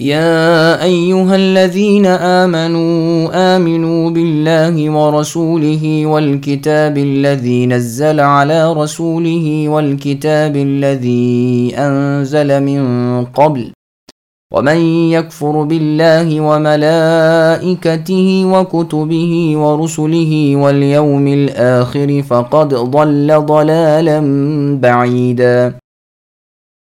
يا أيها الذين آمنوا آمنوا بالله ورسوله والكتاب الذي نزل على رسوله والكتاب الذي أنزل من قبل ومن يكفر بالله وملائكته وكتبه ورسله واليوم الآخر فقد ضل ضلالا بعيدا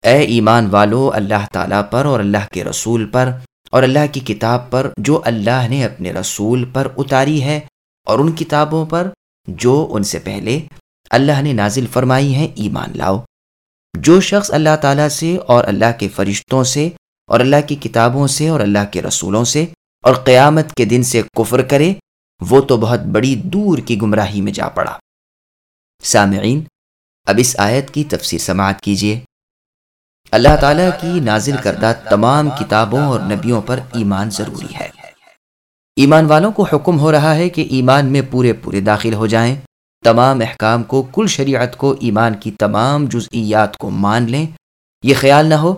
اے ایمان والو، اللہ تعالیٰ پر اور اللہ کے رسول پر اور اللہ کی کتاب پر جو اللہ نے اپنے رسول پر اتاری ہے اور ان کتابوں پر جو ان سے پہلے اللہ نے نازل فرمائی ہیں، ایمان لاؤ۔ جو شخص اللہ تعالیٰ سے اور اللہ کے فرشتوں سے اور اللہ کی کتابوں سے اور اللہ کے رسولوں سے اور قیامت کے دن سے کفر کرے، وہ تو بہت بڑی دور کی گمراہی میں جا پڑا۔ سامعین، اب اس آیت کی تفسیر سماعت کیجیے۔ اللہ تعالیٰ کی نازل کردہ تمام کتابوں اور نبیوں پر ایمان ضروری ہے۔ ایمان والوں کو حکم ہو رہا ہے کہ ایمان میں پورے پورے داخل ہو جائیں۔ تمام احکام کو، کل شریعت کو، ایمان کی تمام جزئیات کو مان لیں۔ یہ خیال نہ ہو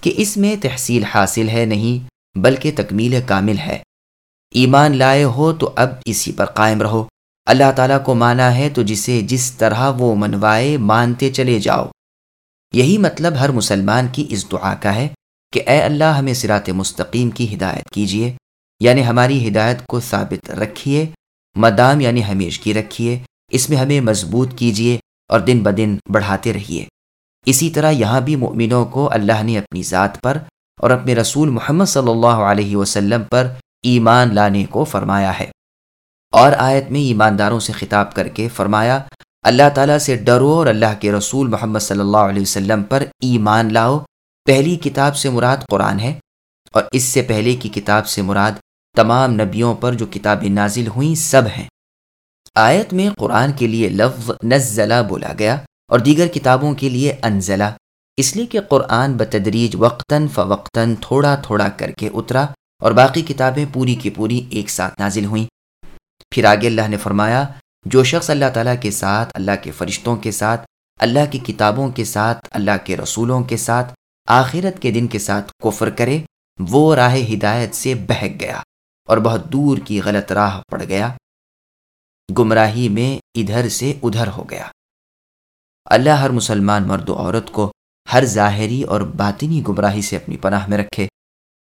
کہ اس میں تحصیل حاصل ہے نہیں، بلکہ تکمیل کامل ہے۔ ایمان لائے ہو تو اب اسی پر قائم رہو۔ اللہ تعالیٰ کو مانا ہے تو جسے جس طرح وہ منوائے، مانتے چلے جاؤ۔ یہی مطلب ہر مسلمان کی اس دعا کا ہے کہ اے اللہ ہمیں سرات مستقیم کی ہدایت کیجیے یعنی ہماری ہدایت کو ثابت رکھیے، مدام یعنی ہمیش کی رکھیے، اس میں ہمیں مضبوط کیجیے اور دن بدن بڑھاتے رہیے۔ اسی طرح یہاں بھی مؤمنوں کو اللہ نے اپنی ذات پر اور اپنے رسول محمد صلی اللہ علیہ وسلم پر ایمان لانے کو فرمایا ہے۔ اور آیت میں ایمانداروں سے خطاب کر کے فرمایا اللہ تعالیٰ سے ڈرو اور اللہ کے رسول محمد صلی اللہ علیہ وسلم پر ایمان لاؤ۔ پہلی کتاب سے مراد قرآن ہے اور اس سے پہلے کی کتاب سے مراد تمام نبیوں پر جو کتابیں نازل ہوئیں سب ہیں۔ آیت میں قرآن کے لیے لفظ نزلہ بولا گیا اور دیگر کتابوں کے لیے انزلہ۔ اس لیے کہ قرآن بتدریج وقتاً فوقتاً تھوڑا تھوڑا کر کے اترا اور باقی کتابیں پوری کی پوری ایک ساتھ نازل ہوئیں۔ پھر آگے اللہ نے فرمایا جو شخص اللہ تعالیٰ کے ساتھ، اللہ کے فرشتوں کے ساتھ، اللہ کی کتابوں کے ساتھ، اللہ کے رسولوں کے ساتھ آخرت کے دن کے ساتھ کفر کرے، وہ راہ ہدایت سے بہک گیا اور بہت دور کی غلط راہ پڑ گیا۔ گمراہی میں ادھر سے ادھر ہو گیا۔ اللہ ہر مسلمان مرد و عورت کو ہر ظاہری اور باطنی گمراہی سے اپنی پناہ میں رکھے۔